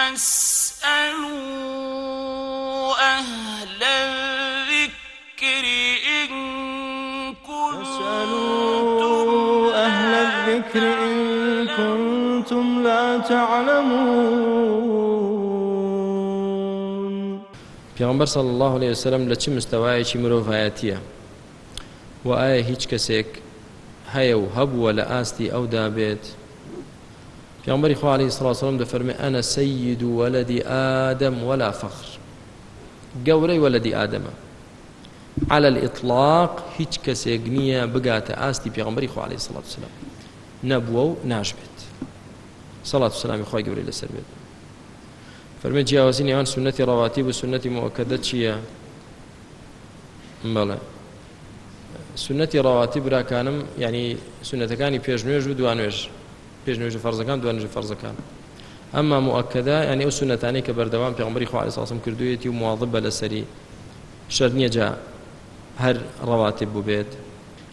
فاسألوا أهل الذكر إن كنتم أهل الذكر إن كنتم لا تعلمون. پێغمبەر صلی الله عليه وسلم لە چ مستەوایەکی مرۆڤایەتیە؟ و ئایا هیچ کەسێک هەیە و هەبووە لە ئاستی ئەودا بێت پێغمبەری خوا عليه الصلاة والسلام دەفەرمێ ئەنە سەید وەلەدی ئادەم ولا فەخر گەورەی وەلەدی ئادەمە على الإطلاق هیچ کەسێک نییە بگاتە ئاستی پێغمبەری عليه الصلاة والسلام. نەبووە و ناشبێت صلاة والسلام خۆی گەورەی لەسەر بێت. فەرمێ جیاوازی نێوان سنەتی ڕەواتی و سنەتی مؤکدە چییە؟ بەڵێ سنەتی ڕەواتی براکانم ینی سنەتەکانی پێشنوێژ و پێشنوێژ فەرزەکان دوانوێژ فەرزەکان. ئەمما مؤکدە ینی ئەو سنەتانی کە بەردەوام پێغمبەری خوا علیه ساسم کردوێتی و مواظب بە لەسەری شەر نییە جا هەر ڕەواتب بوو بێت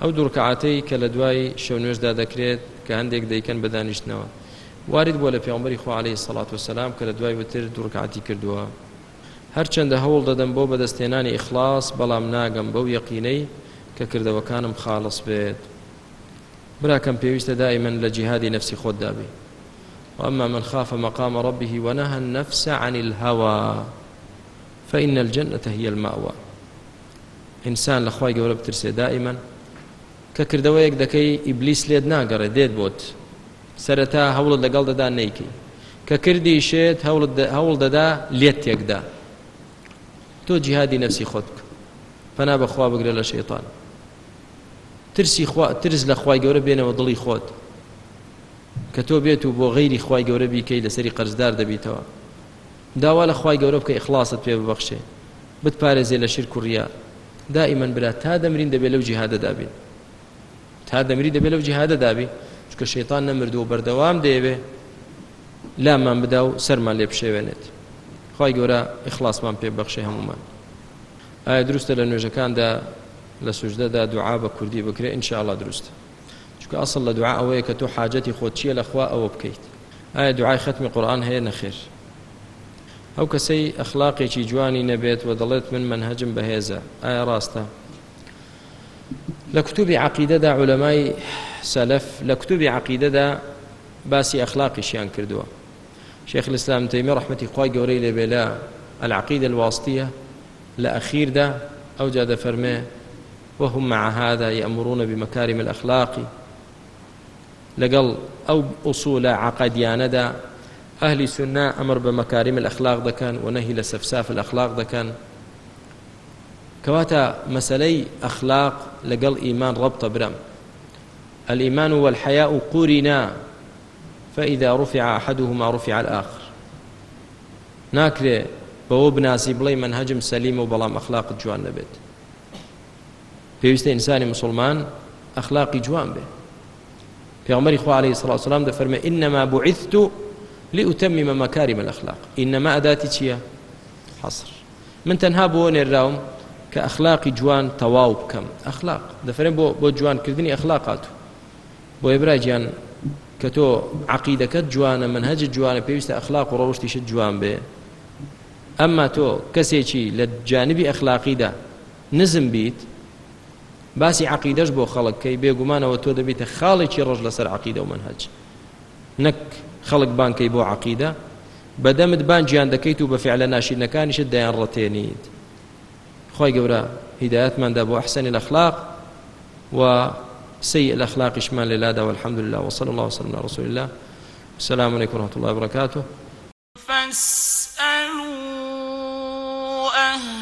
ئەو دوورکەعاتەی کە لە دوای شەو نوێژدا دەکرێت کە هەندێک دەیکەن بەدانیشتنەوە. وارد بۆ لە پێغمبەری عليه سەڵات وسلام کە لە دوای وتر دوورکعاتی کردووە. هەرچەندە هەوڵ دەدەم بۆ بەدەستێنانی ئیخلاص بەڵام ناگەم بەو یەقینەی کە کردەوەکانم خاڵص بێت. براکەم پێویستە دائما لە جیهادی نفسی خۆت دابی وأما من خاف مقام ربه ونهى النفس عن الهوى فإن الجنة هي المأوى. ئینسان لە خوای گەورە بترسێ دائما کە کردەوەیەک دەکەی ئیبلیس لێت ناگەڕێ دێت بۆت. سەرەتا هەوڵت لەگەڵ دەدا نیکی کە کردی شێت هەوڵ دەدا لێت تێکدا تۆ جیهادی نفسی خۆت بکە پەنا بەخوا ترسی ترس لە خوای گەورە بێنەوە دڵی خۆت. کە تۆ بێت و بۆ غیری خوای گەورە بیکەی لەسەری قەرزدار دەبیتەوە. داوا لە خوای گەورە بکە ئیخلاصت پێ ببەخشێ. بتپارێزێ لە شیر کوڕیا دائما برا تا دەمرین دەبێت لەو جیهادە دابین. تا دەمری دەبێت لەو جیهادە دابی چکە شەیتان نەمردو و بەردەوام دەیەوێ لامان بدا و سەرمان لێ بشێوێنێت خی گەورە ئیخلاسمان پێ بەخشی هەمومان. ئایا دروستە لە نوێژەکاندا لە سوژدەدا دوعا بە کوردی بکرێ ئینشاءله دروستە چکە ئەسڵ لە دوعا ئەوەیە کە تۆ حاجەتی خۆت چیە لەخوا ئەوە بکەیت. ئایا دوعای ختمی قورآن هەیە؟ نەخێر ئەو کەسەی ئەخلاقێکی جوانی نەبێت و دەڵێت من منهجم بەهێزە ئایا ڕاستە؟ لە کتوبی عقیدەدا علەمای سەلف لە کتوبی عقیدەدا باسی ئەخلاقیشیان شيخ الإسلام تيمية رحمة گەورەی لێبێ لە العقيدة الواسطية لأخير دا أوجد فرمي وهم مع هذا يأمرون بمكارم الأخلاق. لقل أو أصول عقديان دا أهل سنة أمر بمكارم الأخلاق كان ونهي لسفساف الأخلاق كان كواتا مسلي أخلاق لقل إيمان ربط برم. الإيمان والحياء قرنا فإذا رفع أحدهما رفع الآخر. ناكري بەوە بناسی بڵێ منهجم سەلیم و بەڵام ئەخلاقت جوان نەبێت پێویستە ئینسانی مسلمان ئەخلاقی جوان بێ. پێغمەری خوا عليه الصلاة والسلام دەفەرمە إنما بعثت لأتمم مكارم الأخلاق. إنما أداتي چییە؟ حصر. من تەنها بۆ نێراوم کە ئەخلاقی جوان تەواو بکەم. ئەخلاق دەفرێن بۆ بۆ جوانکردنی ئەخلاقات بۆ ئێبرا گیان کە تۆ عقیدەکەت جوانە منهج جوانە پێویستە ئەخلاق و ڕەوشتیشت جوان بێ. ئەمما تۆ کەسێکی لە جانبی ئەخلاقیدا نزم بیت باسی عقیدەش بۆ خەڵکەی بێگومانەوە تۆ دەبیتە خاڵێکی ڕۆژ لەسەر عقیدە و منهج. نەک خەڵک بانکەی بۆ عقیدە بەدەمت بان گیان دەکەیت و بە فعلە ناشینەکانیشت دەیان ڕەتێنیت. خۆی گەورە هیداەتماندا بۆ ئەحسەنی الأخلاق و سيء الأخلاق إشمال لله والحمد لله وصلى الله وسلم على رسول الله. السلام عليكم ورحمة الله وبركاته. فاسألوا أهل